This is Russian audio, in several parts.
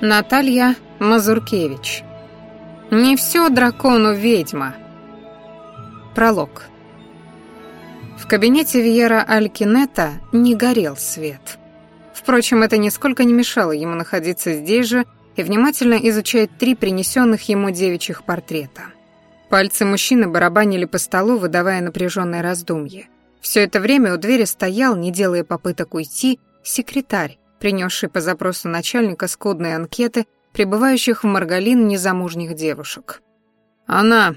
Наталья Мазуркевич. Не все дракону ведьма. Пролог. В кабинете Вьера Алькинета не горел свет. Впрочем, это нисколько не мешало ему находиться здесь же и внимательно изучать три принесенных ему девичьих портрета. Пальцы мужчины барабанили по столу, выдавая напряженное раздумье. Все это время у двери стоял, не делая попыток уйти, секретарь, принесший по запросу начальника скудные анкеты прибывающих в Маргалин незамужних девушек. Она,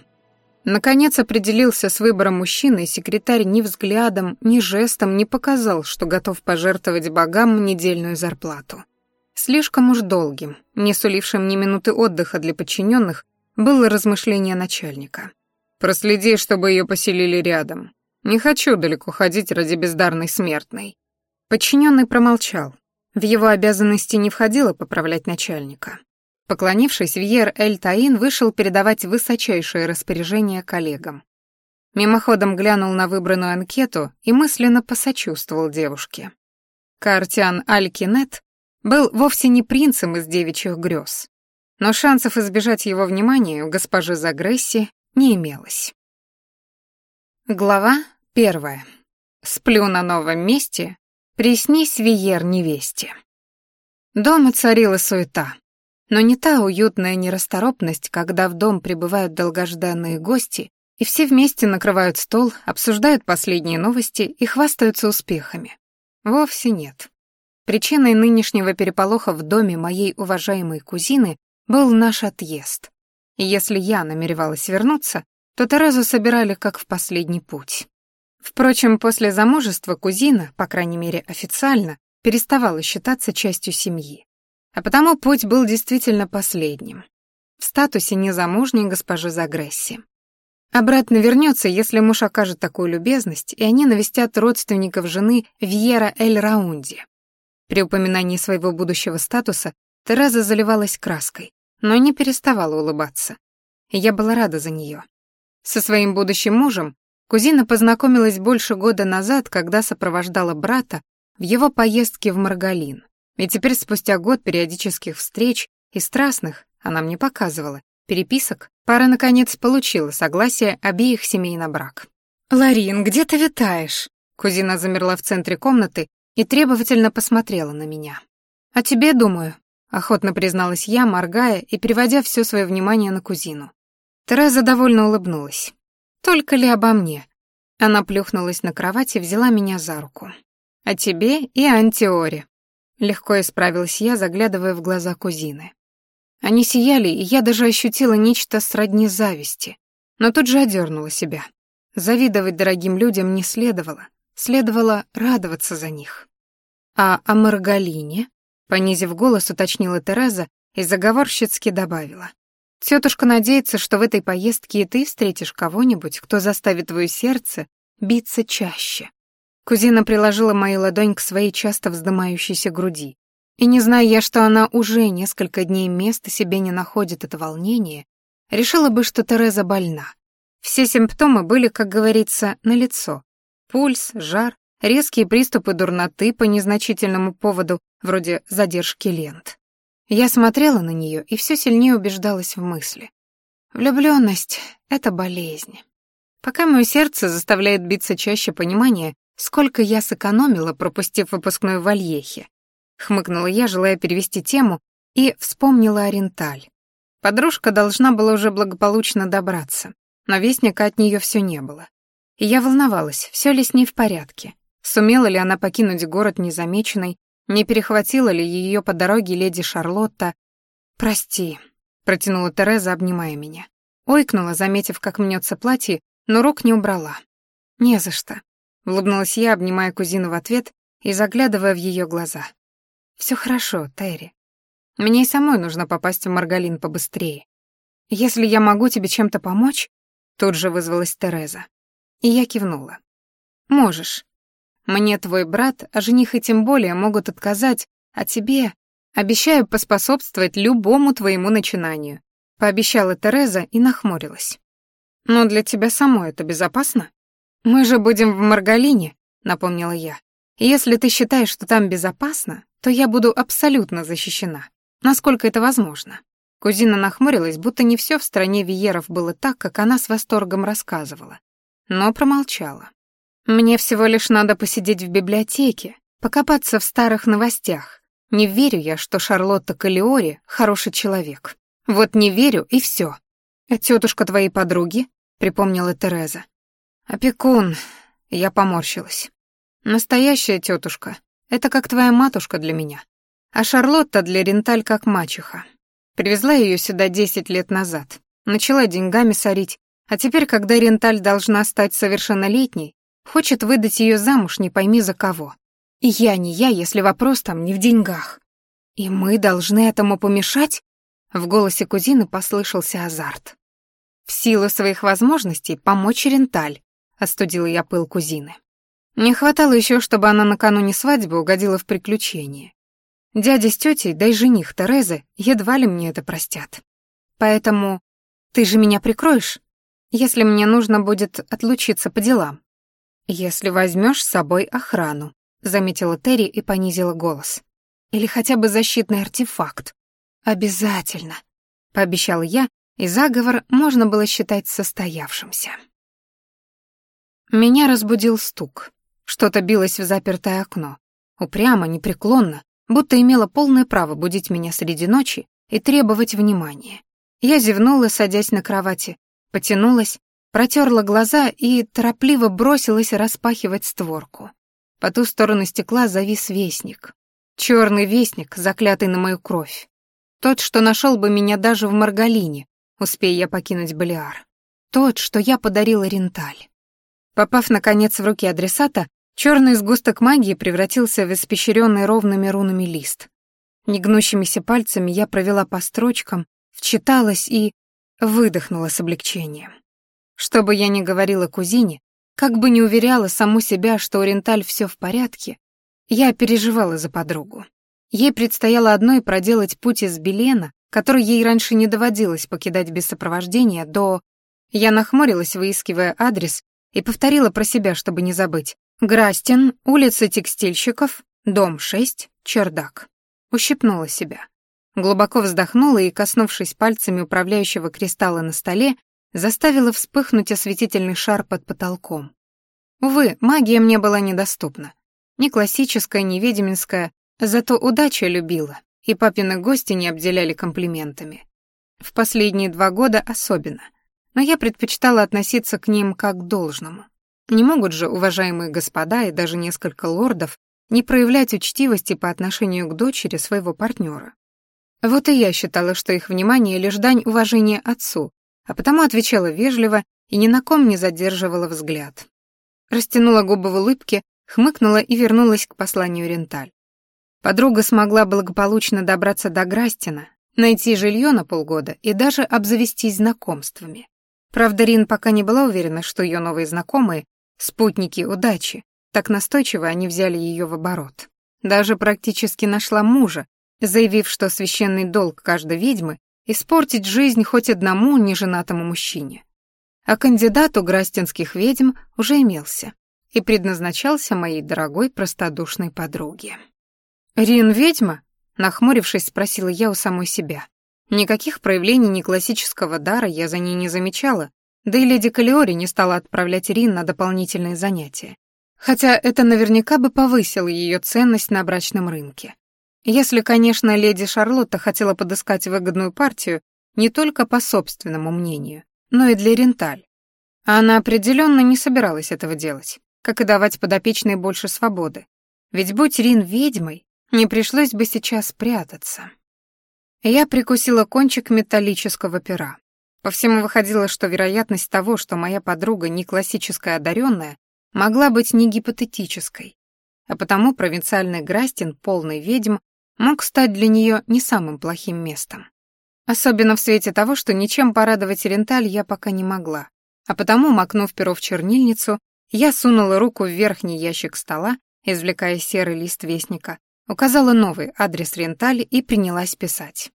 наконец, определился с выбором мужчины, и секретарь ни взглядом, ни жестом не показал, что готов пожертвовать богам недельную зарплату. Слишком уж долгим, не сулившим ни минуты отдыха для подчиненных, было размышление начальника. «Проследи, чтобы ее поселили рядом. Не хочу далеко ходить ради бездарной смертной». Подчиненный промолчал, в его обязанности не входило поправлять начальника. Поклонившись, Вьер Эль-Таин вышел передавать высочайшее распоряжение коллегам. Мимоходом глянул на выбранную анкету и мысленно посочувствовал девушке. Картиан Аль-Кинет был вовсе не принцем из девичьих грез, но шансов избежать его внимания у госпожи Загресси не имелось. Глава первая. Сплю на новом месте Приснись, Виер, невесте. Дома царила суета, но не та уютная нерасторопность, когда в дом прибывают долгожданные гости, и все вместе накрывают стол, обсуждают последние новости и хвастаются успехами. Вовсе нет. Причиной нынешнего переполоха в доме моей уважаемой кузины был наш отъезд. И если я намеревалась вернуться, то Терезу собирали как в последний путь. Впрочем, после замужества кузина, по крайней мере официально, переставала считаться частью семьи. А потому путь был действительно последним. В статусе незамужней госпожи Загресси. Обратно вернется, если муж окажет такую любезность, и они навестят родственников жены Вьера Эль Раунди. При упоминании своего будущего статуса Тереза заливалась краской, но не переставала улыбаться. Я была рада за нее. Со своим будущим мужем Кузина познакомилась больше года назад, когда сопровождала брата в его поездке в Маргалин. И теперь спустя год периодических встреч и страстных, она мне показывала, переписок, пара наконец получила согласие обеих семей на брак. «Ларин, где ты витаешь?» Кузина замерла в центре комнаты и требовательно посмотрела на меня. «О тебе думаю», — охотно призналась я, моргая и переводя все свое внимание на кузину. Тереза довольно улыбнулась. Только ли обо мне? Она плюхнулась на кровать и взяла меня за руку. О тебе и Антиоре. Легко исправилась я, заглядывая в глаза кузины. Они сияли, и я даже ощутила нечто сродни зависти, но тут же одернула себя. Завидовать дорогим людям не следовало, следовало радоваться за них. А о Маргалине, понизив голос, уточнила Тереза и заговорщицки добавила. Тетушка надеется, что в этой поездке и ты встретишь кого-нибудь, кто заставит твое сердце биться чаще. Кузина приложила мою ладонь к своей часто вздымающейся груди. И не зная я, что она уже несколько дней места себе не находит это волнение, решила бы, что Тереза больна. Все симптомы были, как говорится, налицо. Пульс, жар, резкие приступы дурноты по незначительному поводу, вроде задержки лент. Я смотрела на нее и все сильнее убеждалась в мысли. Влюбленность — это болезнь. Пока мое сердце заставляет биться чаще понимание, сколько я сэкономила, пропустив выпускной в Альехе. Хмыкнула я, желая перевести тему, и вспомнила Оренталь. Подружка должна была уже благополучно добраться, но вестника от нее все не было. И я волновалась, все ли с ней в порядке. Сумела ли она покинуть город незамеченной, не перехватила ли ее по дороге леди Шарлотта? «Прости», — протянула Тереза, обнимая меня. Ойкнула, заметив, как мнется платье, но рук не убрала. «Не за что», — улыбнулась я, обнимая кузину в ответ и заглядывая в ее глаза. «Все хорошо, Терри. Мне и самой нужно попасть в Маргалин побыстрее. Если я могу тебе чем-то помочь...» Тут же вызвалась Тереза. И я кивнула. «Можешь. Мне твой брат, а жених и тем более могут отказать, а тебе обещаю поспособствовать любому твоему начинанию», пообещала Тереза и нахмурилась. «Но для тебя самой это безопасно?» «Мы же будем в Маргалине», — напомнила я. «И если ты считаешь, что там безопасно, то я буду абсолютно защищена. Насколько это возможно? Кузина нахмурилась, будто не все в стране Виеров было так, как она с восторгом рассказывала. Но промолчала. «Мне всего лишь надо посидеть в библиотеке, покопаться в старых новостях. Не верю я, что Шарлотта Калиори хороший человек. Вот не верю, и все. «А тетушка твоей подруги?» — припомнила Тереза. «Опекун», — я поморщилась. «Настоящая тетушка. Это как твоя матушка для меня. А Шарлотта для Ренталь как мачеха. Привезла ее сюда десять лет назад. Начала деньгами сорить. А теперь, когда Ренталь должна стать совершеннолетней, хочет выдать ее замуж не пойми за кого. И я не я, если вопрос там не в деньгах. И мы должны этому помешать? В голосе кузины послышался азарт. В силу своих возможностей помочь Ренталь, остудила я пыл кузины. Не хватало еще, чтобы она накануне свадьбы угодила в приключение. Дядя с тетей, да и жених Терезы едва ли мне это простят. Поэтому ты же меня прикроешь, если мне нужно будет отлучиться по делам. Если возьмешь с собой охрану, заметила Терри и понизила голос. Или хотя бы защитный артефакт. Обязательно, пообещал я, и заговор можно было считать состоявшимся. Меня разбудил стук. Что-то билось в запертое окно. Упрямо, непреклонно, будто имела полное право будить меня среди ночи и требовать внимания. Я зевнула, садясь на кровати, потянулась, протерла глаза и торопливо бросилась распахивать створку. По ту сторону стекла завис вестник. Черный вестник, заклятый на мою кровь. Тот, что нашел бы меня даже в Маргалине, успея я покинуть Балиар. Тот, что я подарила Ренталь. Попав, наконец, в руки адресата, Черный сгусток магии превратился в испещренный ровными рунами лист. Негнущимися пальцами я провела по строчкам, вчиталась и выдохнула с облегчением. Что бы я ни говорила кузине, как бы ни уверяла саму себя, что у Ренталь все в порядке, я переживала за подругу. Ей предстояло одной проделать путь из Белена, который ей раньше не доводилось покидать без сопровождения, до... Я нахмурилась, выискивая адрес, и повторила про себя, чтобы не забыть. Грастин, улица текстильщиков, дом 6, чердак. Ущипнула себя. Глубоко вздохнула и, коснувшись пальцами управляющего кристалла на столе, заставила вспыхнуть осветительный шар под потолком. Увы, магия мне была недоступна. Ни классическая, ни ведьминская, зато удача любила, и папины гости не обделяли комплиментами. В последние два года особенно, но я предпочитала относиться к ним как к должному. Не могут же уважаемые господа и даже несколько лордов не проявлять учтивости по отношению к дочери своего партнера. Вот и я считала, что их внимание лишь дань уважения отцу, а потому отвечала вежливо и ни на ком не задерживала взгляд. Растянула губы в улыбке, хмыкнула и вернулась к посланию Ренталь. Подруга смогла благополучно добраться до Грастина, найти жилье на полгода и даже обзавестись знакомствами. Правда, Рин пока не была уверена, что ее новые знакомые спутники удачи. Так настойчиво они взяли ее в оборот. Даже практически нашла мужа, заявив, что священный долг каждой ведьмы — испортить жизнь хоть одному неженатому мужчине. А кандидат у грастинских ведьм уже имелся и предназначался моей дорогой простодушной подруге. «Рин ведьма?» — нахмурившись, спросила я у самой себя. Никаких проявлений неклассического дара я за ней не замечала, да и леди Калиори не стала отправлять Рин на дополнительные занятия. Хотя это наверняка бы повысило ее ценность на брачном рынке. Если, конечно, леди Шарлотта хотела подыскать выгодную партию не только по собственному мнению, но и для Ренталь. А она определенно не собиралась этого делать, как и давать подопечной больше свободы. Ведь будь Рин ведьмой, не пришлось бы сейчас прятаться. Я прикусила кончик металлического пера. По всему выходило, что вероятность того, что моя подруга не классическая одаренная, могла быть не гипотетической. А потому провинциальный Грастин, полный ведьм, мог стать для нее не самым плохим местом. Особенно в свете того, что ничем порадовать Ренталь я пока не могла. А потому, макнув перо в чернильницу, я сунула руку в верхний ящик стола, извлекая серый лист вестника, указала новый адрес Ренталь и принялась писать.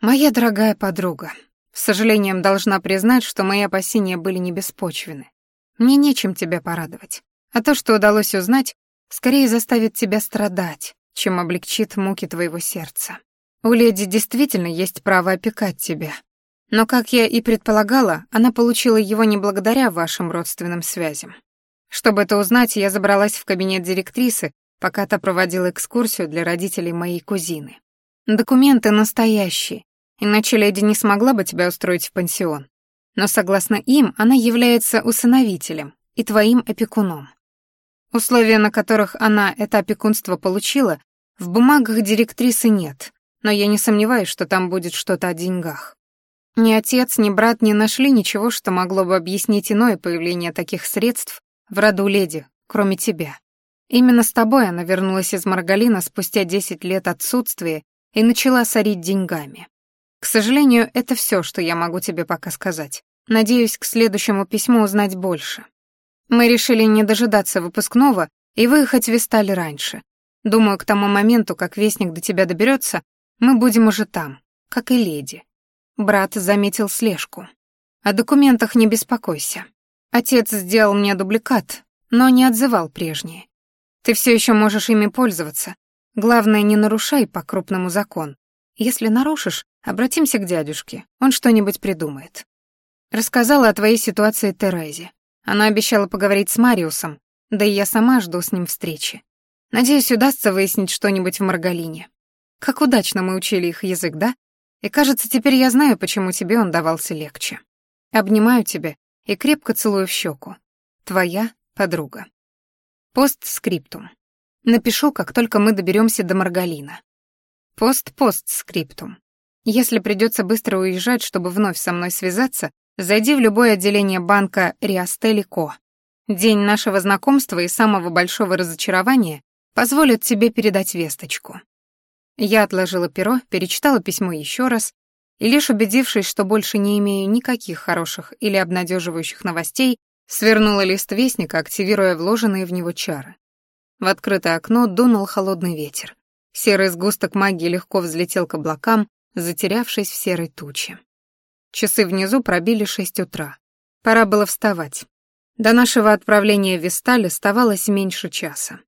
«Моя дорогая подруга, с сожалением должна признать, что мои опасения были не беспочвены. Мне нечем тебя порадовать. А то, что удалось узнать, скорее заставит тебя страдать, чем облегчит муки твоего сердца. У леди действительно есть право опекать тебя. Но, как я и предполагала, она получила его не благодаря вашим родственным связям. Чтобы это узнать, я забралась в кабинет директрисы, пока та проводила экскурсию для родителей моей кузины. Документы настоящие, иначе леди не смогла бы тебя устроить в пансион. Но согласно им, она является усыновителем и твоим опекуном. Условия, на которых она это опекунство получила, в бумагах директрисы нет, но я не сомневаюсь, что там будет что-то о деньгах. Ни отец, ни брат не нашли ничего, что могло бы объяснить иное появление таких средств в роду леди, кроме тебя. Именно с тобой она вернулась из Маргалина спустя 10 лет отсутствия и начала сорить деньгами. К сожалению, это все, что я могу тебе пока сказать. Надеюсь, к следующему письму узнать больше. Мы решили не дожидаться выпускного и выехать в Висталь раньше. Думаю, к тому моменту, как вестник до тебя доберется, мы будем уже там, как и леди. Брат заметил слежку. О документах не беспокойся. Отец сделал мне дубликат, но не отзывал прежние. Ты все еще можешь ими пользоваться. Главное, не нарушай по крупному закон. Если нарушишь, обратимся к дядюшке, он что-нибудь придумает. Рассказала о твоей ситуации Терезе. Она обещала поговорить с Мариусом, да и я сама жду с ним встречи. Надеюсь, удастся выяснить что-нибудь в Маргалине. Как удачно мы учили их язык, да? И кажется, теперь я знаю, почему тебе он давался легче. Обнимаю тебя и крепко целую в щеку. Твоя подруга. Постскриптум. Напишу, как только мы доберемся до Маргалина. Пост-постскриптум. Если придется быстро уезжать, чтобы вновь со мной связаться, зайди в любое отделение банка Риастели Ко. День нашего знакомства и самого большого разочарования позволит тебе передать весточку. Я отложила перо, перечитала письмо еще раз и лишь убедившись, что больше не имею никаких хороших или обнадеживающих новостей, свернула лист вестника, активируя вложенные в него чары. В открытое окно дунул холодный ветер. Серый сгусток магии легко взлетел к облакам, затерявшись в серой туче. Часы внизу пробили шесть утра. Пора было вставать. До нашего отправления в Весталь оставалось меньше часа.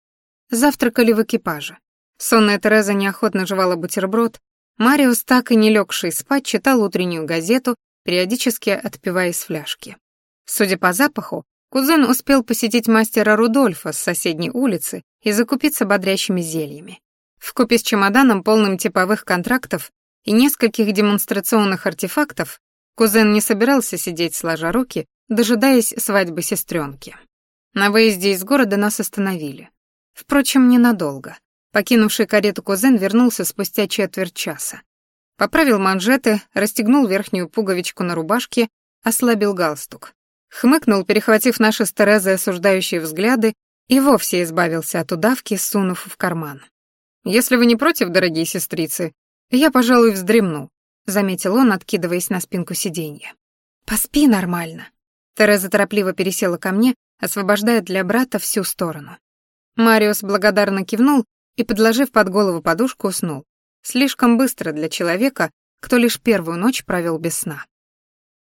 Завтракали в экипаже. Сонная Тереза неохотно жевала бутерброд. Мариус, так и не легший спать, читал утреннюю газету, периодически отпивая из фляжки. Судя по запаху, кузен успел посетить мастера Рудольфа с соседней улицы и закупиться бодрящими зельями. Вкупе с чемоданом, полным типовых контрактов и нескольких демонстрационных артефактов, кузен не собирался сидеть сложа руки, дожидаясь свадьбы сестренки. На выезде из города нас остановили. Впрочем, ненадолго. Покинувший карету кузен вернулся спустя четверть часа. Поправил манжеты, расстегнул верхнюю пуговичку на рубашке, ослабил галстук. Хмыкнул, перехватив наши с Терезой осуждающие взгляды, и вовсе избавился от удавки, сунув в карман. «Если вы не против, дорогие сестрицы, я, пожалуй, вздремну», — заметил он, откидываясь на спинку сиденья. «Поспи нормально». Тереза торопливо пересела ко мне, освобождая для брата всю сторону. Мариус благодарно кивнул и, подложив под голову подушку, уснул. Слишком быстро для человека, кто лишь первую ночь провел без сна.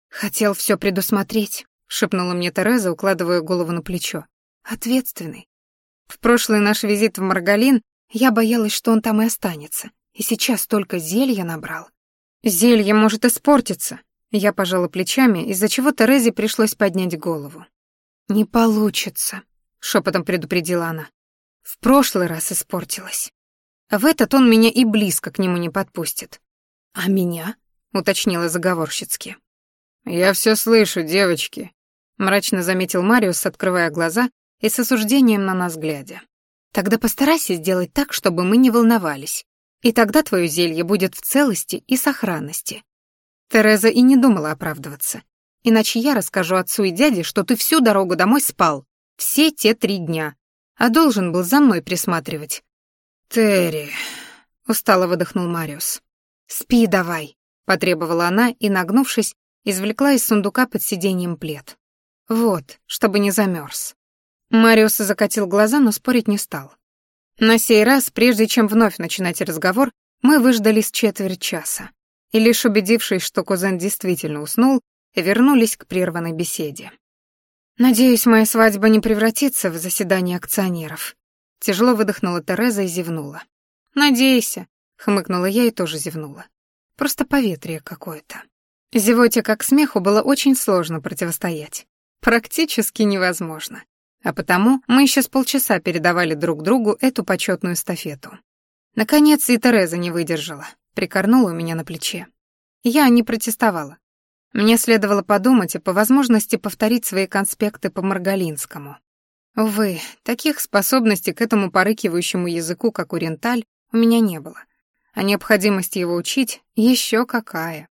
«Хотел все предусмотреть», — шепнула мне Тереза, укладывая голову на плечо. «Ответственный. В прошлый наш визит в Маргалин я боялась, что он там и останется, и сейчас только зелья набрал. Зелье может испортиться». Я пожала плечами, из-за чего Терезе пришлось поднять голову. «Не получится», — шепотом предупредила она. В прошлый раз испортилась. В этот он меня и близко к нему не подпустит. А меня? уточнила заговорщицки. Я все слышу, девочки, мрачно заметил Мариус, открывая глаза и с осуждением на нас глядя. Тогда постарайся сделать так, чтобы мы не волновались. И тогда твое зелье будет в целости и сохранности. Тереза и не думала оправдываться. Иначе я расскажу отцу и дяде, что ты всю дорогу домой спал. Все те три дня а должен был за мной присматривать. «Терри», — устало выдохнул Мариус. «Спи давай», — потребовала она и, нагнувшись, извлекла из сундука под сиденьем плед. «Вот, чтобы не замерз». Мариус закатил глаза, но спорить не стал. На сей раз, прежде чем вновь начинать разговор, мы выждали с четверть часа. И лишь убедившись, что кузен действительно уснул, вернулись к прерванной беседе. «Надеюсь, моя свадьба не превратится в заседание акционеров». Тяжело выдохнула Тереза и зевнула. «Надейся», — хмыкнула я и тоже зевнула. Просто поветрие какое-то. Зевоте как смеху было очень сложно противостоять. Практически невозможно. А потому мы еще с полчаса передавали друг другу эту почетную эстафету. Наконец и Тереза не выдержала, прикорнула у меня на плече. Я не протестовала. Мне следовало подумать и по возможности повторить свои конспекты по Маргалинскому. Увы, таких способностей к этому порыкивающему языку, как уренталь, у меня не было. А необходимость его учить еще какая.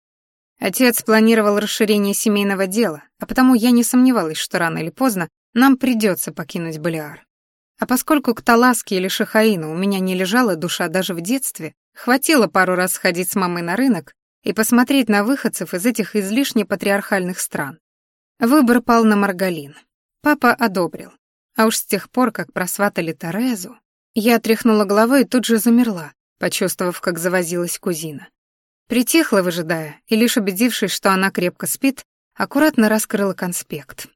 Отец планировал расширение семейного дела, а потому я не сомневалась, что рано или поздно нам придется покинуть Балиар. А поскольку к Таласке или Шахаину у меня не лежала душа даже в детстве, хватило пару раз сходить с мамой на рынок и посмотреть на выходцев из этих излишне патриархальных стран. Выбор пал на Маргалин. Папа одобрил. А уж с тех пор, как просватали Терезу, я отряхнула головой и тут же замерла, почувствовав, как завозилась кузина. Притихла, выжидая, и лишь убедившись, что она крепко спит, аккуратно раскрыла конспект.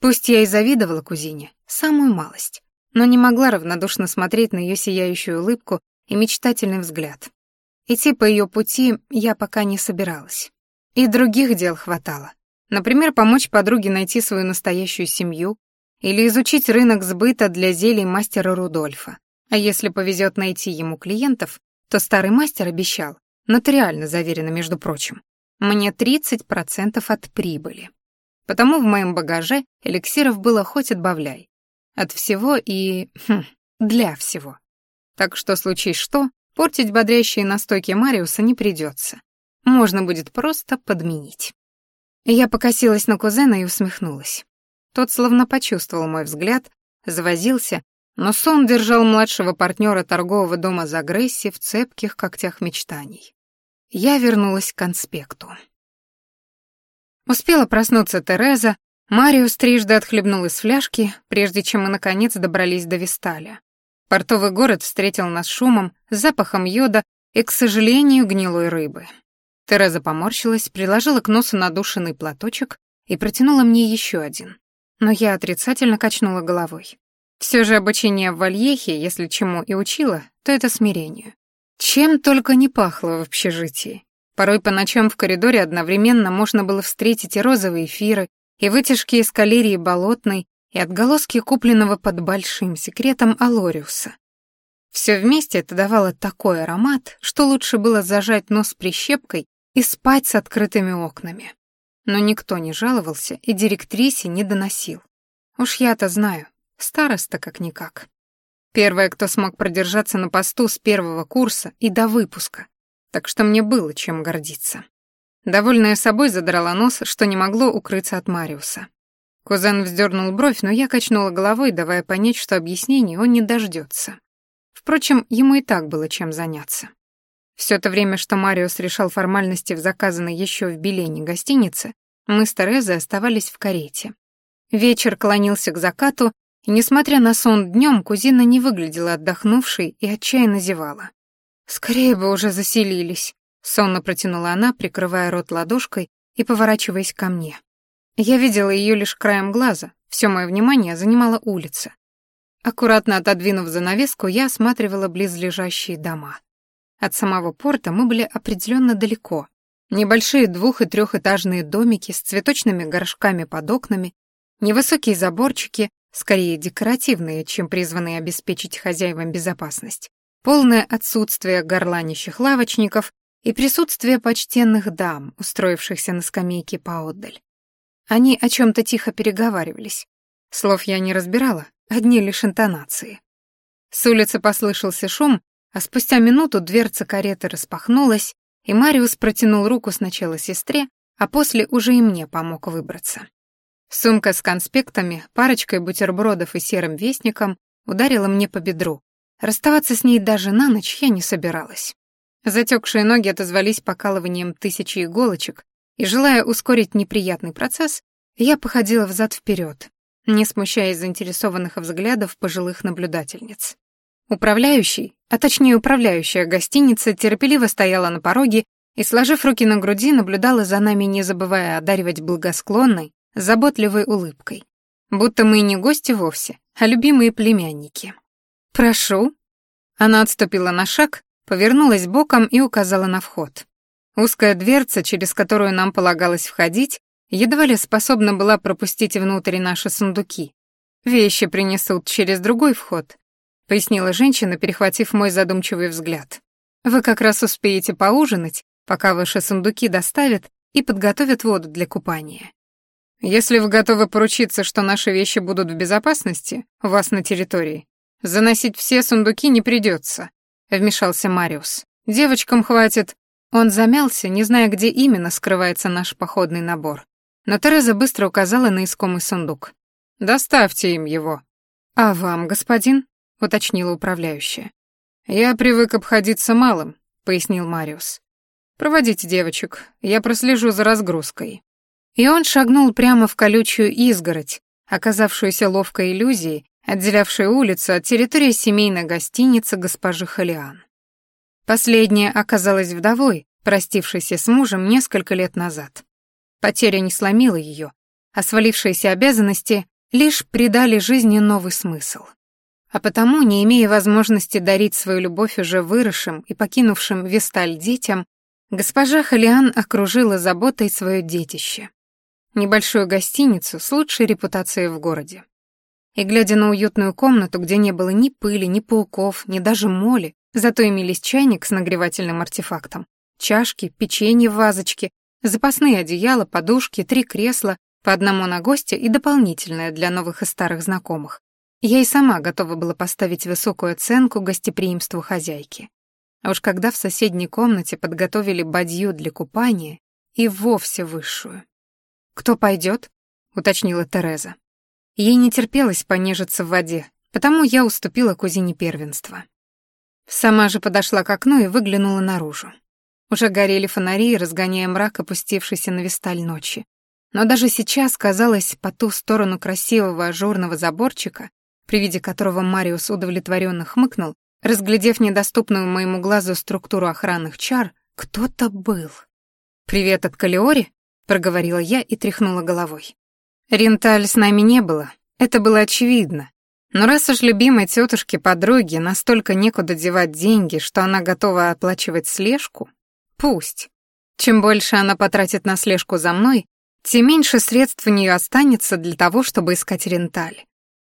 Пусть я и завидовала кузине, самую малость, но не могла равнодушно смотреть на ее сияющую улыбку и мечтательный взгляд. Идти по ее пути я пока не собиралась. И других дел хватало. Например, помочь подруге найти свою настоящую семью или изучить рынок сбыта для зелий мастера Рудольфа. А если повезет найти ему клиентов, то старый мастер обещал, Нотариально заверено, между прочим. Мне 30% от прибыли. Потому в моем багаже эликсиров было хоть отбавляй. От всего и... Хм, для всего. Так что, случись что, портить бодрящие настойки Мариуса не придется. Можно будет просто подменить. Я покосилась на кузена и усмехнулась. Тот словно почувствовал мой взгляд, завозился, но сон держал младшего партнера торгового дома Загресси в цепких когтях мечтаний. Я вернулась к конспекту. Успела проснуться Тереза, Мариус трижды отхлебнул из фляжки, прежде чем мы наконец добрались до Висталя. Портовый город встретил нас шумом, запахом йода и, к сожалению, гнилой рыбы. Тереза поморщилась, приложила к носу надушенный платочек и протянула мне еще один. Но я отрицательно качнула головой. Все же обучение в Вальехе, если чему и учила, то это смирению. Чем только не пахло в общежитии. Порой по ночам в коридоре одновременно можно было встретить и розовые эфиры, и вытяжки из калерии болотной, и отголоски купленного под большим секретом Алориуса. Все вместе это давало такой аромат, что лучше было зажать нос прищепкой и спать с открытыми окнами. Но никто не жаловался и директрисе не доносил. Уж я-то знаю, староста как-никак. Первая, кто смог продержаться на посту с первого курса и до выпуска. Так что мне было чем гордиться. Довольная собой задрала нос, что не могло укрыться от Мариуса. Кузен вздернул бровь, но я качнула головой, давая понять, что объяснений он не дождется. Впрочем, ему и так было чем заняться. Все это время, что Мариус решал формальности в заказанной еще в Белене гостинице, мы с Терезой оставались в карете. Вечер клонился к закату, и, несмотря на сон днем, кузина не выглядела отдохнувшей и отчаянно зевала. «Скорее бы уже заселились», — сонно протянула она, прикрывая рот ладошкой и поворачиваясь ко мне. Я видела ее лишь краем глаза, все мое внимание занимала улица. Аккуратно отодвинув занавеску, я осматривала близлежащие дома. От самого порта мы были определенно далеко. Небольшие двух- и трехэтажные домики с цветочными горшками под окнами, невысокие заборчики скорее декоративные, чем призванные обеспечить хозяевам безопасность, полное отсутствие горланищих лавочников и присутствие почтенных дам, устроившихся на скамейке поотдаль. Они о чем-то тихо переговаривались. Слов я не разбирала, одни лишь интонации. С улицы послышался шум, а спустя минуту дверца кареты распахнулась, и Мариус протянул руку сначала сестре, а после уже и мне помог выбраться. Сумка с конспектами, парочкой бутербродов и серым вестником ударила мне по бедру. Расставаться с ней даже на ночь я не собиралась. Затекшие ноги отозвались покалыванием тысячи иголочек, и, желая ускорить неприятный процесс, я походила взад-вперед, не смущаясь заинтересованных взглядов пожилых наблюдательниц. Управляющий, а точнее управляющая гостиница, терпеливо стояла на пороге и, сложив руки на груди, наблюдала за нами, не забывая одаривать благосклонной, заботливой улыбкой. Будто мы не гости вовсе, а любимые племянники. «Прошу». Она отступила на шаг, повернулась боком и указала на вход. Узкая дверца, через которую нам полагалось входить, едва ли способна была пропустить внутрь наши сундуки. «Вещи принесут через другой вход», — пояснила женщина, перехватив мой задумчивый взгляд. «Вы как раз успеете поужинать, пока ваши сундуки доставят и подготовят воду для купания. Если вы готовы поручиться, что наши вещи будут в безопасности у вас на территории, заносить все сундуки не придется, вмешался Мариус. Девочкам хватит. Он замялся, не зная, где именно скрывается наш походный набор. Но Тереза быстро указала на искомый сундук. «Доставьте им его». «А вам, господин?» — уточнила управляющая. «Я привык обходиться малым», — пояснил Мариус. «Проводите девочек, я прослежу за разгрузкой». И он шагнул прямо в колючую изгородь, оказавшуюся ловкой иллюзией, отделявшей улицу от территории семейной гостиницы госпожи Халиан. Последняя оказалась вдовой, простившейся с мужем несколько лет назад. Потеря не сломила ее, а свалившиеся обязанности лишь придали жизни новый смысл. А потому, не имея возможности дарить свою любовь уже выросшим и покинувшим Весталь детям, госпожа Халиан окружила заботой свое детище. Небольшую гостиницу с лучшей репутацией в городе. И глядя на уютную комнату, где не было ни пыли, ни пауков, ни даже моли, зато имелись чайник с нагревательным артефактом, чашки, печенье в вазочке, запасные одеяла, подушки, три кресла, по одному на гостя и дополнительное для новых и старых знакомых. Я и сама готова была поставить высокую оценку гостеприимству хозяйки. А уж когда в соседней комнате подготовили бадью для купания, и вовсе высшую. «Кто пойдет?» — уточнила Тереза. Ей не терпелось понежиться в воде, потому я уступила кузине первенства. Сама же подошла к окну и выглянула наружу. Уже горели фонари, разгоняя мрак, опустившийся на висталь ночи. Но даже сейчас, казалось, по ту сторону красивого ажурного заборчика, при виде которого Мариус удовлетворенно хмыкнул, разглядев недоступную моему глазу структуру охранных чар, кто-то был. «Привет от Калиори?» — проговорила я и тряхнула головой. Ренталь с нами не было, это было очевидно. Но раз уж любимой тетушке подруги настолько некуда девать деньги, что она готова оплачивать слежку, пусть. Чем больше она потратит на слежку за мной, тем меньше средств у нее останется для того, чтобы искать ренталь.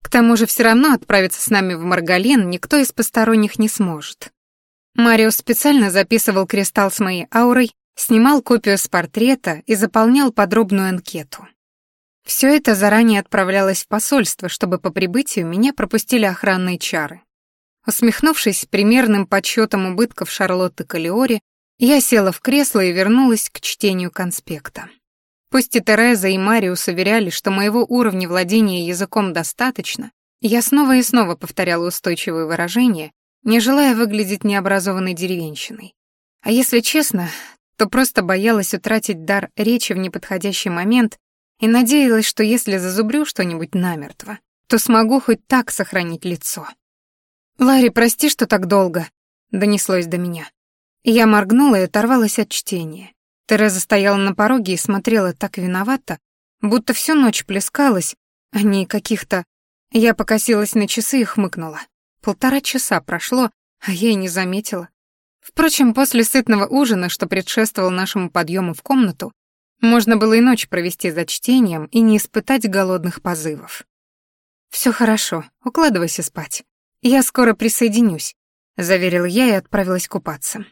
К тому же все равно отправиться с нами в Маргален никто из посторонних не сможет. Марио специально записывал кристалл с моей аурой, снимал копию с портрета и заполнял подробную анкету. Все это заранее отправлялось в посольство, чтобы по прибытию меня пропустили охранные чары. Усмехнувшись примерным подсчетом убытков Шарлотты Калиори, я села в кресло и вернулась к чтению конспекта. Пусть и Тереза, и Мариус уверяли, что моего уровня владения языком достаточно, я снова и снова повторяла устойчивые выражения, не желая выглядеть необразованной деревенщиной. А если честно, то просто боялась утратить дар речи в неподходящий момент и надеялась, что если зазубрю что-нибудь намертво, то смогу хоть так сохранить лицо. «Ларри, прости, что так долго», — донеслось до меня. Я моргнула и оторвалась от чтения. Тереза стояла на пороге и смотрела так виновато, будто всю ночь плескалась, а не каких-то... Я покосилась на часы и хмыкнула. Полтора часа прошло, а я и не заметила. Впрочем, после сытного ужина, что предшествовал нашему подъему в комнату, можно было и ночь провести за чтением и не испытать голодных позывов. «Все хорошо, укладывайся спать. Я скоро присоединюсь», — заверил я и отправилась купаться.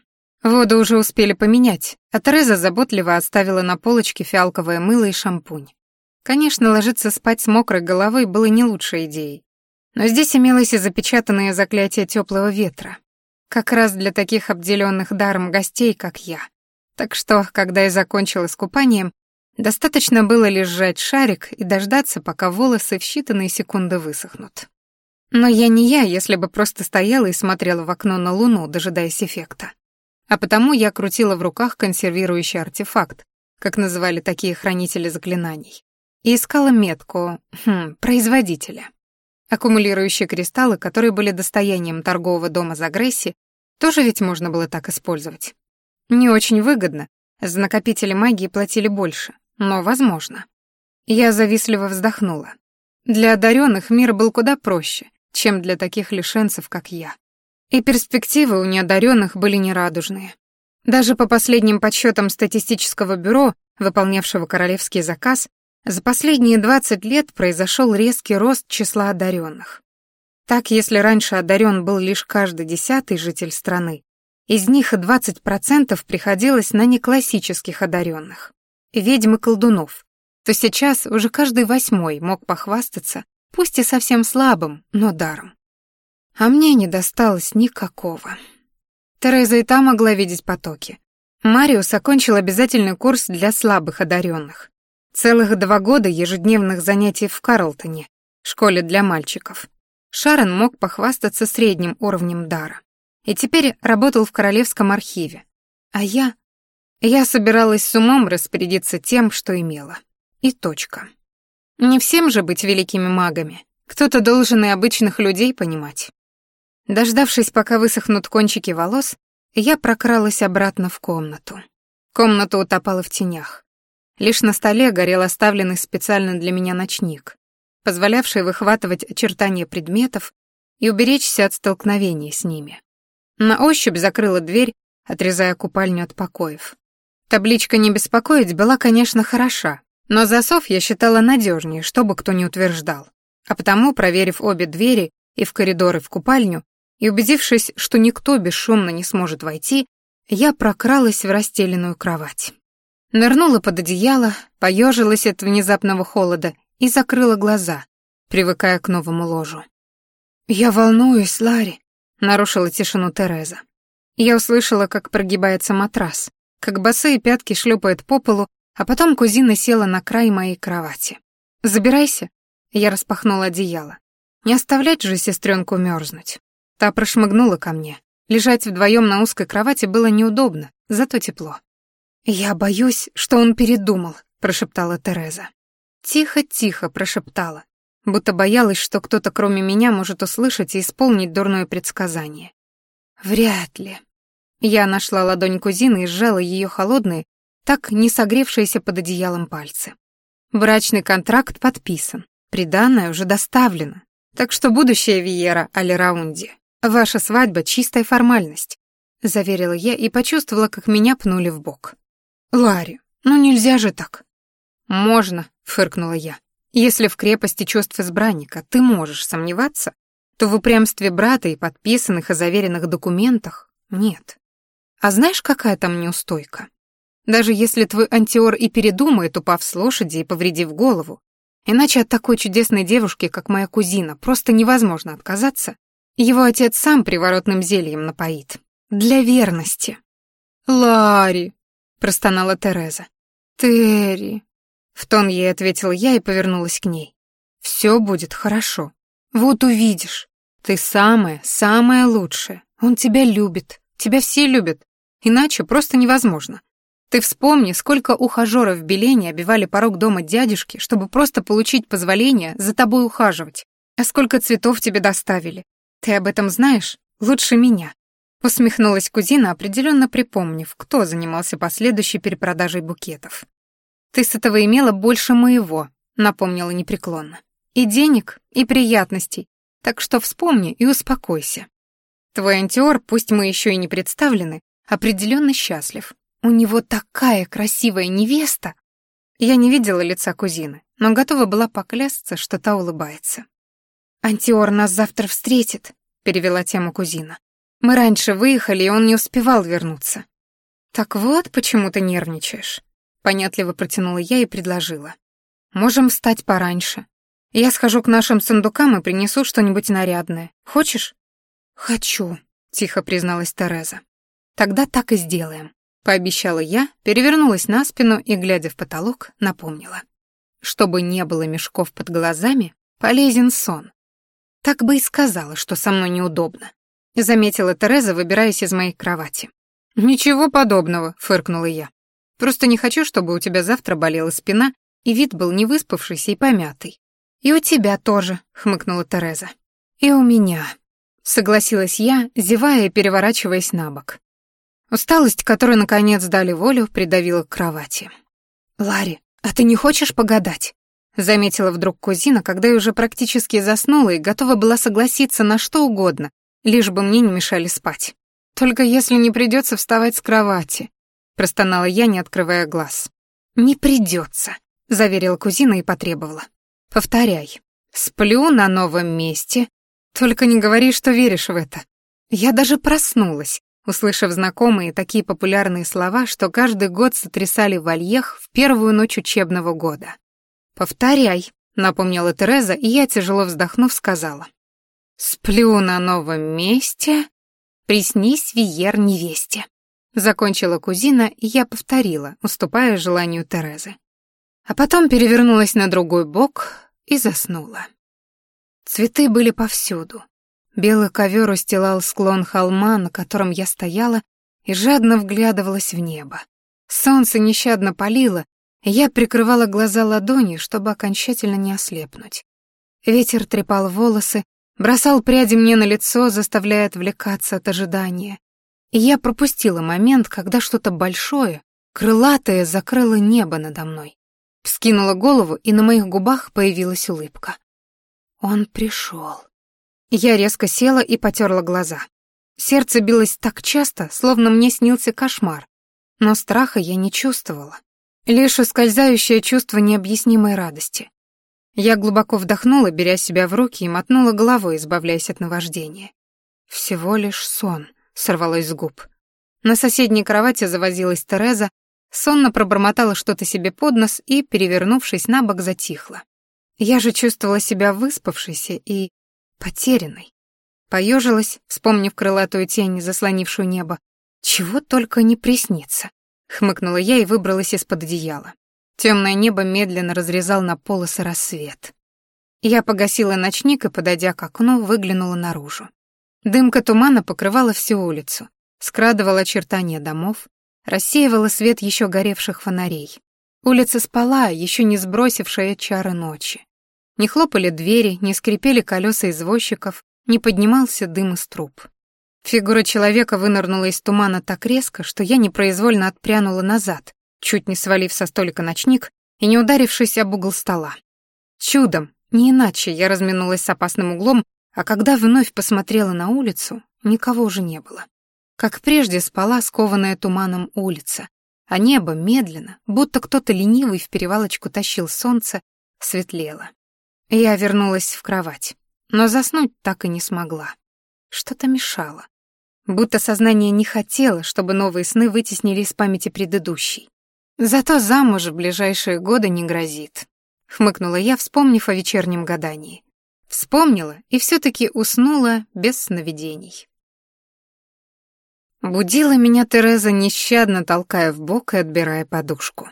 Воду уже успели поменять, а Тереза заботливо оставила на полочке фиалковое мыло и шампунь. Конечно, ложиться спать с мокрой головой было не лучшей идеей. Но здесь имелось и запечатанное заклятие теплого ветра. Как раз для таких обделенных даром гостей, как я. Так что, когда я закончила с купанием, достаточно было лишь сжать шарик и дождаться, пока волосы в считанные секунды высохнут. Но я не я, если бы просто стояла и смотрела в окно на луну, дожидаясь эффекта а потому я крутила в руках консервирующий артефакт, как называли такие хранители заклинаний, и искала метку, хм, производителя. Аккумулирующие кристаллы, которые были достоянием торгового дома Загресси, тоже ведь можно было так использовать. Не очень выгодно, за накопители магии платили больше, но возможно. Я завистливо вздохнула. Для одаренных мир был куда проще, чем для таких лишенцев, как я. И перспективы у неодаренных были нерадужные. Даже по последним подсчетам статистического бюро, выполнявшего королевский заказ, за последние 20 лет произошел резкий рост числа одаренных. Так, если раньше одарен был лишь каждый десятый житель страны, из них 20% приходилось на неклассических одаренных, ведьм и колдунов, то сейчас уже каждый восьмой мог похвастаться, пусть и совсем слабым, но даром. А мне не досталось никакого. Тереза и та могла видеть потоки. Мариус окончил обязательный курс для слабых одаренных. Целых два года ежедневных занятий в Карлтоне, школе для мальчиков. Шарон мог похвастаться средним уровнем дара. И теперь работал в Королевском архиве. А я... Я собиралась с умом распорядиться тем, что имела. И точка. Не всем же быть великими магами. Кто-то должен и обычных людей понимать. Дождавшись, пока высохнут кончики волос, я прокралась обратно в комнату. Комната утопала в тенях. Лишь на столе горел оставленный специально для меня ночник, позволявший выхватывать очертания предметов и уберечься от столкновения с ними. На ощупь закрыла дверь, отрезая купальню от покоев. Табличка «Не беспокоить» была, конечно, хороша, но засов я считала надежнее, чтобы кто не утверждал. А потому, проверив обе двери и в коридор, и в купальню, и убедившись, что никто бесшумно не сможет войти, я прокралась в расстеленную кровать. Нырнула под одеяло, поежилась от внезапного холода и закрыла глаза, привыкая к новому ложу. «Я волнуюсь, Ларри», — нарушила тишину Тереза. Я услышала, как прогибается матрас, как босые пятки шлепают по полу, а потом кузина села на край моей кровати. «Забирайся», — я распахнула одеяло. «Не оставлять же сестренку мерзнуть». Та прошмыгнула ко мне. Лежать вдвоем на узкой кровати было неудобно, зато тепло. «Я боюсь, что он передумал», — прошептала Тереза. Тихо-тихо прошептала, будто боялась, что кто-то кроме меня может услышать и исполнить дурное предсказание. «Вряд ли». Я нашла ладонь кузины и сжала ее холодные, так не согревшиеся под одеялом пальцы. Брачный контракт подписан, приданное уже доставлено, так что будущее Виера Алираунди. Ваша свадьба — чистая формальность», — заверила я и почувствовала, как меня пнули в бок. «Ларри, ну нельзя же так». «Можно», — фыркнула я. «Если в крепости чувств избранника ты можешь сомневаться, то в упрямстве брата и подписанных и заверенных документах нет. А знаешь, какая там неустойка? Даже если твой антиор и передумает, упав с лошади и повредив голову, иначе от такой чудесной девушки, как моя кузина, просто невозможно отказаться, его отец сам приворотным зельем напоит. Для верности. «Ларри!» простонала Тереза. «Терри!» — в тон ей ответил я и повернулась к ней. «Все будет хорошо. Вот увидишь. Ты самая, самая лучшая. Он тебя любит. Тебя все любят. Иначе просто невозможно. Ты вспомни, сколько ухажеров в Белене обивали порог дома дядюшки, чтобы просто получить позволение за тобой ухаживать. А сколько цветов тебе доставили. Ты об этом знаешь лучше меня. Усмехнулась кузина, определенно припомнив, кто занимался последующей перепродажей букетов. «Ты с этого имела больше моего», — напомнила непреклонно. «И денег, и приятностей, так что вспомни и успокойся. Твой антиор, пусть мы еще и не представлены, определенно счастлив. У него такая красивая невеста!» Я не видела лица кузины, но готова была поклясться, что та улыбается. «Антиор нас завтра встретит», — перевела тему кузина. Мы раньше выехали, и он не успевал вернуться. Так вот, почему ты нервничаешь. Понятливо протянула я и предложила. Можем встать пораньше. Я схожу к нашим сундукам и принесу что-нибудь нарядное. Хочешь? Хочу, тихо призналась Тереза. Тогда так и сделаем. Пообещала я, перевернулась на спину и, глядя в потолок, напомнила. Чтобы не было мешков под глазами, полезен сон. Так бы и сказала, что со мной неудобно. — заметила Тереза, выбираясь из моей кровати. «Ничего подобного», — фыркнула я. «Просто не хочу, чтобы у тебя завтра болела спина, и вид был невыспавшийся и помятый». «И у тебя тоже», — хмыкнула Тереза. «И у меня», — согласилась я, зевая и переворачиваясь на бок. Усталость, которую наконец дали волю, придавила к кровати. «Ларри, а ты не хочешь погадать?» — заметила вдруг кузина, когда я уже практически заснула и готова была согласиться на что угодно, лишь бы мне не мешали спать. Только если не придется вставать с кровати, простонала я, не открывая глаз. Не придется, заверила кузина и потребовала. Повторяй. Сплю на новом месте. Только не говори, что веришь в это. Я даже проснулась, услышав знакомые такие популярные слова, что каждый год сотрясали в Альех в первую ночь учебного года. «Повторяй», — напомнила Тереза, и я, тяжело вздохнув, сказала. «Сплю на новом месте, приснись Виер невесте». Закончила кузина, и я повторила, уступая желанию Терезы. А потом перевернулась на другой бок и заснула. Цветы были повсюду. Белый ковер устилал склон холма, на котором я стояла и жадно вглядывалась в небо. Солнце нещадно палило, и я прикрывала глаза ладонью, чтобы окончательно не ослепнуть. Ветер трепал волосы, бросал пряди мне на лицо, заставляя отвлекаться от ожидания. И я пропустила момент, когда что-то большое, крылатое закрыло небо надо мной. Вскинула голову, и на моих губах появилась улыбка. Он пришел. Я резко села и потерла глаза. Сердце билось так часто, словно мне снился кошмар, но страха я не чувствовала. Лишь ускользающее чувство необъяснимой радости. Я глубоко вдохнула, беря себя в руки, и мотнула головой, избавляясь от наваждения. «Всего лишь сон», — сорвалось с губ. На соседней кровати завозилась Тереза, сонно пробормотала что-то себе под нос и, перевернувшись на бок, затихла. Я же чувствовала себя выспавшейся и потерянной. Поежилась, вспомнив крылатую тень, заслонившую небо. Чего только не приснится. Хмыкнула я и выбралась из-под одеяла. Темное небо медленно разрезал на полосы рассвет. Я погасила ночник и, подойдя к окну, выглянула наружу. Дымка тумана покрывала всю улицу, скрадывала очертания домов, рассеивала свет еще горевших фонарей. Улица спала, еще не сбросившая чары ночи. Не хлопали двери, не скрипели колеса извозчиков, не поднимался дым из труб. Фигура человека вынырнула из тумана так резко, что я непроизвольно отпрянула назад, чуть не свалив со столика ночник и не ударившись об угол стола. Чудом, не иначе, я разминулась с опасным углом, а когда вновь посмотрела на улицу, никого уже не было. Как прежде спала скованная туманом улица, а небо медленно, будто кто-то ленивый в перевалочку тащил солнце, светлело. Я вернулась в кровать, но заснуть так и не смогла. Что-то мешало. Будто сознание не хотело, чтобы новые сны вытеснили из памяти предыдущей. Зато замуж в ближайшие годы не грозит. Хмыкнула я, вспомнив о вечернем гадании. Вспомнила и все таки уснула без сновидений. Будила меня Тереза, нещадно толкая в бок и отбирая подушку.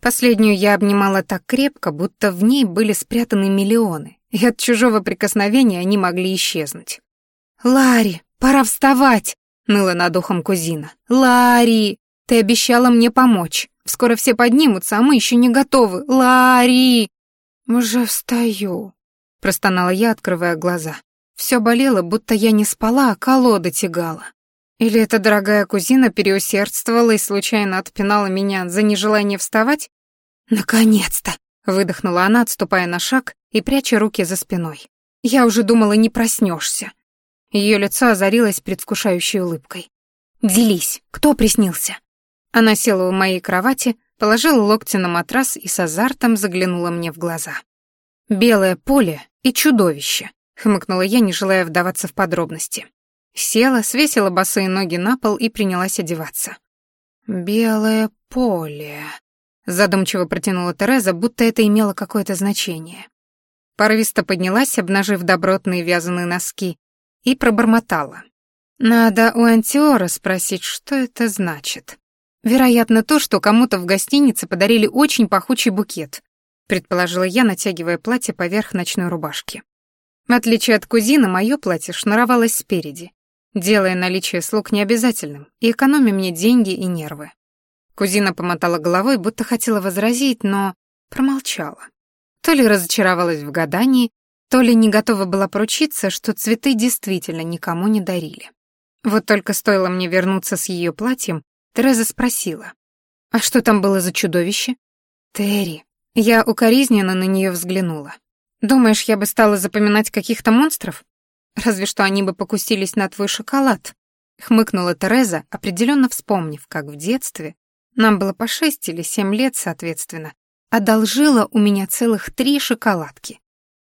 Последнюю я обнимала так крепко, будто в ней были спрятаны миллионы, и от чужого прикосновения они могли исчезнуть. «Ларри, пора вставать!» — ныла над ухом кузина. «Ларри, ты обещала мне помочь. Скоро все поднимутся, а мы еще не готовы. Ларри!» «Уже встаю», — простонала я, открывая глаза. Все болело, будто я не спала, а колода тягала. Или эта дорогая кузина переусердствовала и случайно отпинала меня за нежелание вставать? «Наконец-то!» — выдохнула она, отступая на шаг и пряча руки за спиной. «Я уже думала, не проснешься. Ее лицо озарилось предвкушающей улыбкой. «Делись, кто приснился?» Она села у моей кровати, положила локти на матрас и с азартом заглянула мне в глаза. «Белое поле и чудовище», — хмыкнула я, не желая вдаваться в подробности. Села, свесила босые ноги на пол и принялась одеваться. «Белое поле», Задумчиво протянула Тереза, будто это имело какое-то значение. Порывисто поднялась, обнажив добротные вязаные носки, и пробормотала. «Надо у Антиора спросить, что это значит. Вероятно, то, что кому-то в гостинице подарили очень пахучий букет», предположила я, натягивая платье поверх ночной рубашки. В отличие от кузины, мое платье шнуровалось спереди, делая наличие слуг необязательным и экономя мне деньги и нервы. Кузина помотала головой, будто хотела возразить, но промолчала. То ли разочаровалась в гадании, то ли не готова была поручиться, что цветы действительно никому не дарили. Вот только стоило мне вернуться с ее платьем, Тереза спросила, «А что там было за чудовище?» «Терри». Я укоризненно на нее взглянула. «Думаешь, я бы стала запоминать каких-то монстров?» Разве что они бы покусились на твой шоколад. Хмыкнула Тереза, определенно вспомнив, как в детстве, нам было по шесть или семь лет, соответственно, одолжила у меня целых три шоколадки.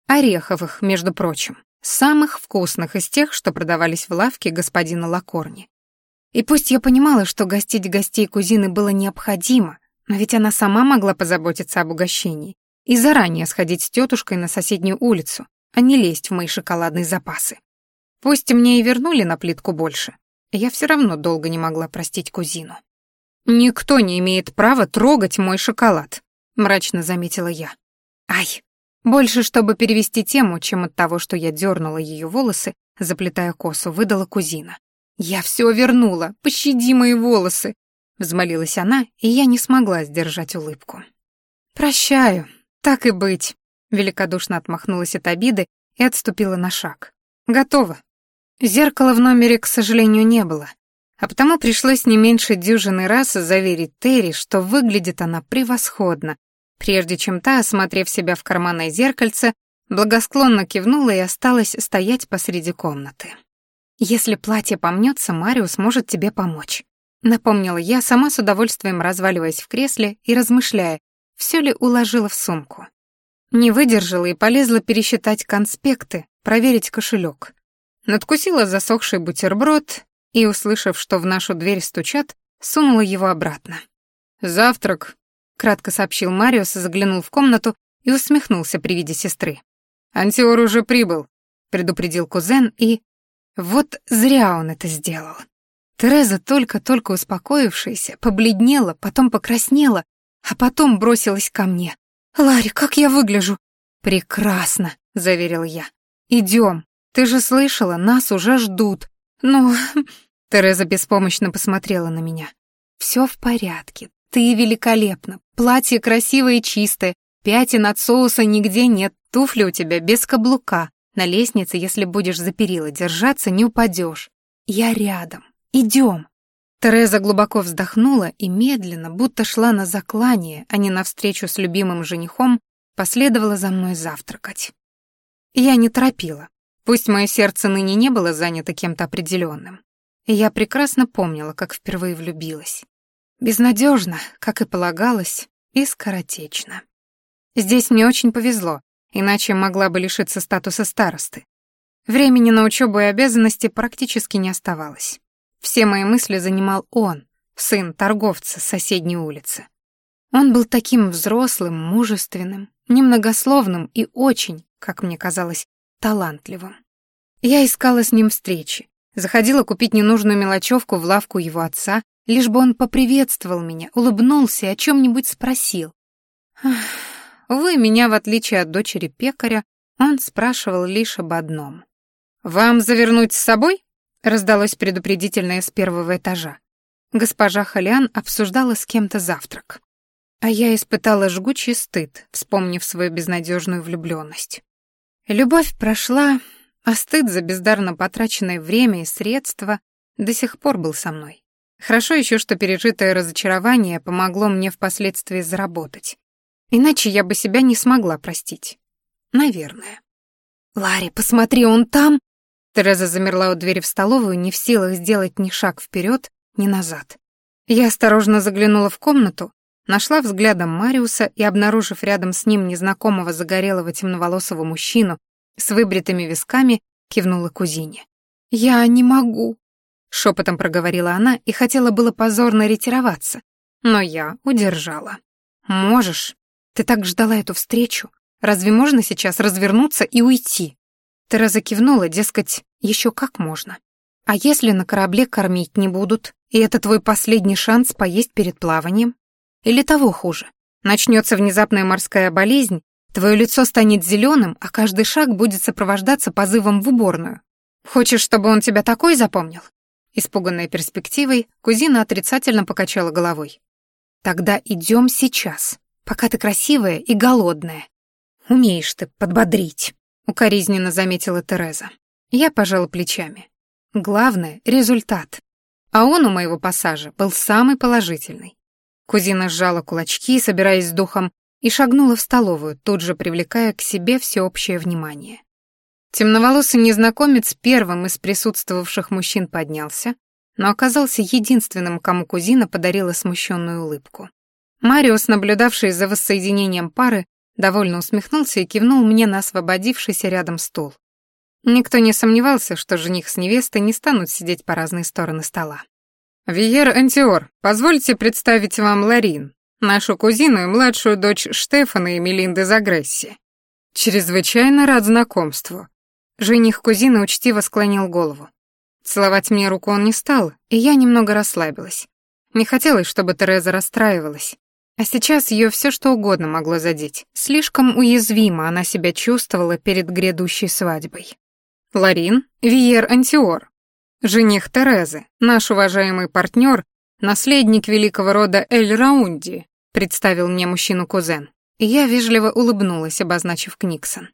Ореховых, между прочим, самых вкусных из тех, что продавались в лавке господина Лакорни. И пусть я понимала, что гостить гостей кузины было необходимо, но ведь она сама могла позаботиться об угощении и заранее сходить с тетушкой на соседнюю улицу, а не лезть в мои шоколадные запасы. Пусть мне и вернули на плитку больше, я все равно долго не могла простить кузину. «Никто не имеет права трогать мой шоколад», — мрачно заметила я. «Ай!» Больше, чтобы перевести тему, чем от того, что я дернула ее волосы, заплетая косу, выдала кузина. «Я все вернула, пощади мои волосы!» Взмолилась она, и я не смогла сдержать улыбку. «Прощаю, так и быть», — великодушно отмахнулась от обиды и отступила на шаг. «Готово». Зеркала в номере, к сожалению, не было, а потому пришлось не меньше дюжины раз заверить Терри, что выглядит она превосходно, прежде чем та, осмотрев себя в карманное зеркальце, благосклонно кивнула и осталась стоять посреди комнаты. «Если платье помнется, Мариус может тебе помочь», — напомнила я, сама с удовольствием разваливаясь в кресле и размышляя, все ли уложила в сумку. Не выдержала и полезла пересчитать конспекты, проверить кошелек. Надкусила засохший бутерброд и, услышав, что в нашу дверь стучат, сунула его обратно. «Завтрак», — кратко сообщил Мариус, заглянул в комнату и усмехнулся при виде сестры. «Антиор уже прибыл», — предупредил кузен и... Вот зря он это сделал. Тереза, только-только успокоившаяся, побледнела, потом покраснела, а потом бросилась ко мне. «Ларри, как я выгляжу?» «Прекрасно», — заверил я. «Идем. Ты же слышала, нас уже ждут. Ну...» Тереза беспомощно посмотрела на меня. «Все в порядке. Ты великолепна. Платье красивое и чистое. Пятен от соуса нигде нет. Туфли у тебя без каблука. На лестнице, если будешь за перила держаться, не упадешь. Я рядом. Идем. Тереза глубоко вздохнула и медленно, будто шла на заклание, а не на встречу с любимым женихом, последовала за мной завтракать. Я не торопила. Пусть мое сердце ныне не было занято кем-то определенным. И я прекрасно помнила, как впервые влюбилась. Безнадежно, как и полагалось, и скоротечно. Здесь мне очень повезло иначе могла бы лишиться статуса старосты. Времени на учебу и обязанности практически не оставалось. Все мои мысли занимал он, сын торговца с соседней улицы. Он был таким взрослым, мужественным, немногословным и очень, как мне казалось, талантливым. Я искала с ним встречи, заходила купить ненужную мелочевку в лавку его отца, лишь бы он поприветствовал меня, улыбнулся и о чем-нибудь спросил. Увы, меня, в отличие от дочери пекаря, он спрашивал лишь об одном. «Вам завернуть с собой?» — раздалось предупредительное с первого этажа. Госпожа Халиан обсуждала с кем-то завтрак. А я испытала жгучий стыд, вспомнив свою безнадежную влюбленность. Любовь прошла, а стыд за бездарно потраченное время и средства до сих пор был со мной. Хорошо еще, что пережитое разочарование помогло мне впоследствии заработать. Иначе я бы себя не смогла простить. Наверное. «Ларри, посмотри, он там!» Тереза замерла у двери в столовую, не в силах сделать ни шаг вперед, ни назад. Я осторожно заглянула в комнату, нашла взглядом Мариуса и, обнаружив рядом с ним незнакомого загорелого темноволосого мужчину с выбритыми висками, кивнула кузине. «Я не могу», — шепотом проговорила она и хотела было позорно ретироваться, но я удержала. «Можешь», ты так ждала эту встречу. Разве можно сейчас развернуться и уйти? Тереза кивнула, дескать, еще как можно. А если на корабле кормить не будут, и это твой последний шанс поесть перед плаванием? Или того хуже? Начнется внезапная морская болезнь, твое лицо станет зеленым, а каждый шаг будет сопровождаться позывом в уборную. Хочешь, чтобы он тебя такой запомнил? Испуганная перспективой, кузина отрицательно покачала головой. Тогда идем сейчас пока ты красивая и голодная. Умеешь ты подбодрить, укоризненно заметила Тереза. Я пожала плечами. Главное — результат. А он у моего пассажа был самый положительный. Кузина сжала кулачки, собираясь с духом, и шагнула в столовую, тут же привлекая к себе всеобщее внимание. Темноволосый незнакомец первым из присутствовавших мужчин поднялся, но оказался единственным, кому кузина подарила смущенную улыбку. Мариус, наблюдавший за воссоединением пары, довольно усмехнулся и кивнул мне на освободившийся рядом стул. Никто не сомневался, что жених с невестой не станут сидеть по разные стороны стола. «Виер Антиор, позвольте представить вам Ларин, нашу кузину и младшую дочь Штефана и Мелинды Загресси. Чрезвычайно рад знакомству». Жених кузины учтиво склонил голову. Целовать мне руку он не стал, и я немного расслабилась. Не хотелось, чтобы Тереза расстраивалась. А сейчас ее все что угодно могло задеть. Слишком уязвимо она себя чувствовала перед грядущей свадьбой. Ларин Виер Антиор, жених Терезы, наш уважаемый партнер, наследник великого рода Эль Раунди, представил мне мужчину кузен. И я вежливо улыбнулась, обозначив Книксон.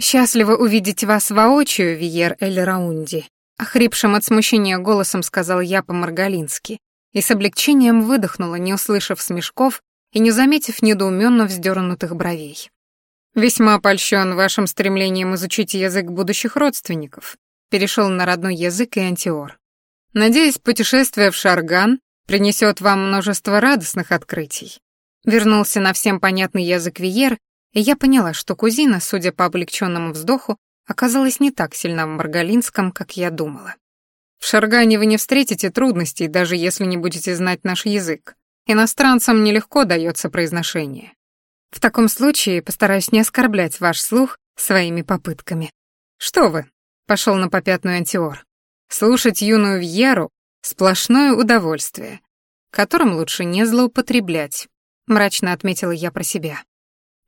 «Счастливо увидеть вас воочию, Виер Эль Раунди», охрипшим от смущения голосом сказал я по-маргалински, и с облегчением выдохнула, не услышав смешков и не заметив недоуменно вздернутых бровей. «Весьма польщен вашим стремлением изучить язык будущих родственников», перешел на родной язык и антиор. «Надеюсь, путешествие в Шарган принесет вам множество радостных открытий». Вернулся на всем понятный язык Виер, и я поняла, что кузина, судя по облегченному вздоху, оказалась не так сильна в Маргалинском, как я думала. В Шаргане вы не встретите трудностей, даже если не будете знать наш язык. Иностранцам нелегко дается произношение. В таком случае постараюсь не оскорблять ваш слух своими попытками. Что вы? Пошел на попятную антиор. Слушать юную Вьеру — сплошное удовольствие, которым лучше не злоупотреблять, мрачно отметила я про себя.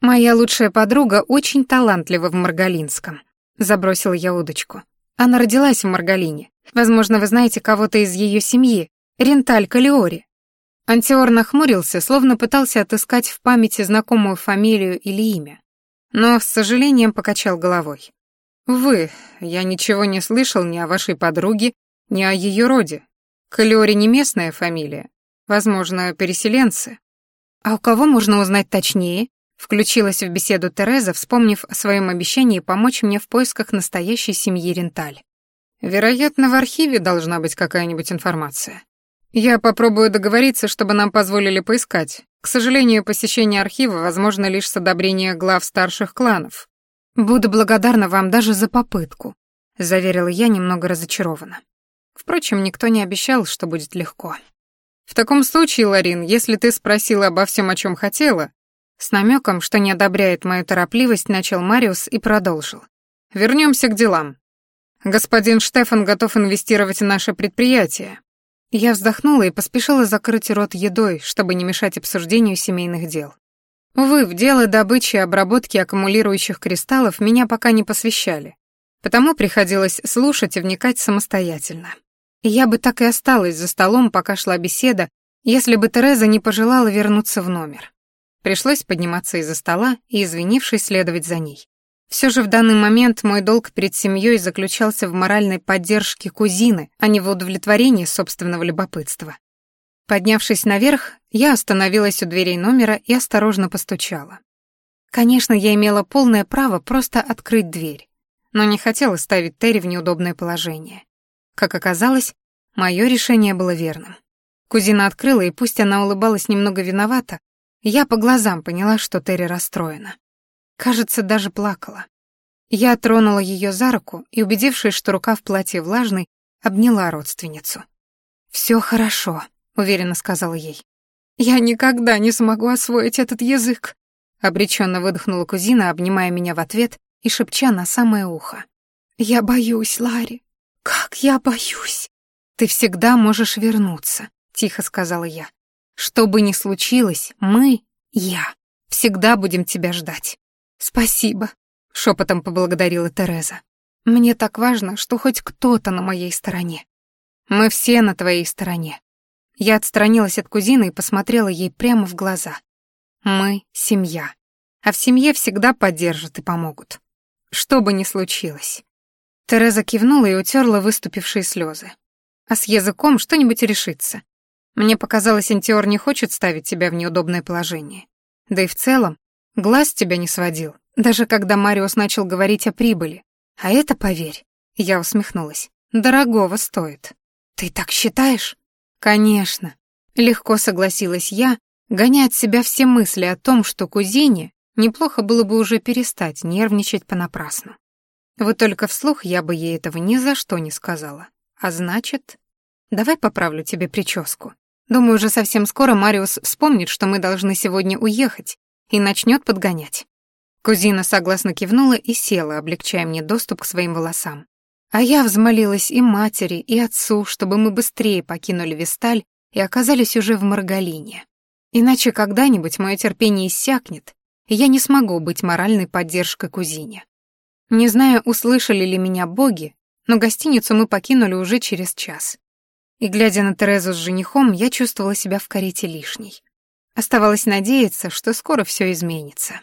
Моя лучшая подруга очень талантлива в Маргалинском. Забросила я удочку. Она родилась в Маргалине. Возможно, вы знаете кого-то из ее семьи, Ренталь Калиори. Антиор нахмурился, словно пытался отыскать в памяти знакомую фамилию или имя. Но с сожалением покачал головой. «Вы, я ничего не слышал ни о вашей подруге, ни о ее роде. Калиори не местная фамилия. Возможно, переселенцы. А у кого можно узнать точнее?» Включилась в беседу Тереза, вспомнив о своем обещании помочь мне в поисках настоящей семьи Ренталь. Вероятно, в архиве должна быть какая-нибудь информация. Я попробую договориться, чтобы нам позволили поискать. К сожалению, посещение архива возможно лишь с одобрения глав старших кланов. Буду благодарна вам даже за попытку, заверила я немного разочарованно. Впрочем, никто не обещал, что будет легко. В таком случае, Ларин, если ты спросила обо всем, о чем хотела, с намеком, что не одобряет мою торопливость, начал Мариус и продолжил. Вернемся к делам. Господин Штефан готов инвестировать в наше предприятие. Я вздохнула и поспешила закрыть рот едой, чтобы не мешать обсуждению семейных дел. Увы, в дело добычи и обработки аккумулирующих кристаллов меня пока не посвящали, потому приходилось слушать и вникать самостоятельно. Я бы так и осталась за столом, пока шла беседа, если бы Тереза не пожелала вернуться в номер. Пришлось подниматься из-за стола и, извинившись, следовать за ней. Все же в данный момент мой долг перед семьей заключался в моральной поддержке кузины, а не в удовлетворении собственного любопытства. Поднявшись наверх, я остановилась у дверей номера и осторожно постучала. Конечно, я имела полное право просто открыть дверь, но не хотела ставить Терри в неудобное положение. Как оказалось, мое решение было верным. Кузина открыла, и пусть она улыбалась немного виновата, я по глазам поняла, что Терри расстроена. Кажется, даже плакала. Я тронула ее за руку и, убедившись, что рука в платье влажный, обняла родственницу. «Все хорошо», — уверенно сказала ей. «Я никогда не смогу освоить этот язык», — обреченно выдохнула кузина, обнимая меня в ответ и шепча на самое ухо. «Я боюсь, Ларри. Как я боюсь!» «Ты всегда можешь вернуться», — тихо сказала я. Что бы ни случилось, мы, я, всегда будем тебя ждать. Спасибо, шепотом поблагодарила Тереза. Мне так важно, что хоть кто-то на моей стороне. Мы все на твоей стороне. Я отстранилась от кузины и посмотрела ей прямо в глаза. Мы — семья. А в семье всегда поддержат и помогут. Что бы ни случилось. Тереза кивнула и утерла выступившие слезы. А с языком что-нибудь решится. Мне показалось, Интиор не хочет ставить тебя в неудобное положение. Да и в целом, глаз тебя не сводил, даже когда Мариус начал говорить о прибыли. А это, поверь, я усмехнулась, дорогого стоит. Ты так считаешь? Конечно. Легко согласилась я, гоня от себя все мысли о том, что кузине неплохо было бы уже перестать нервничать понапрасну. Вот только вслух я бы ей этого ни за что не сказала. А значит, давай поправлю тебе прическу. Думаю, уже совсем скоро Мариус вспомнит, что мы должны сегодня уехать, и начнет подгонять. Кузина согласно кивнула и села, облегчая мне доступ к своим волосам. А я взмолилась и матери, и отцу, чтобы мы быстрее покинули Весталь и оказались уже в Маргалине. Иначе когда-нибудь мое терпение иссякнет, и я не смогу быть моральной поддержкой кузине. Не знаю, услышали ли меня боги, но гостиницу мы покинули уже через час. И, глядя на Терезу с женихом, я чувствовала себя в карете лишней. Оставалось надеяться, что скоро все изменится.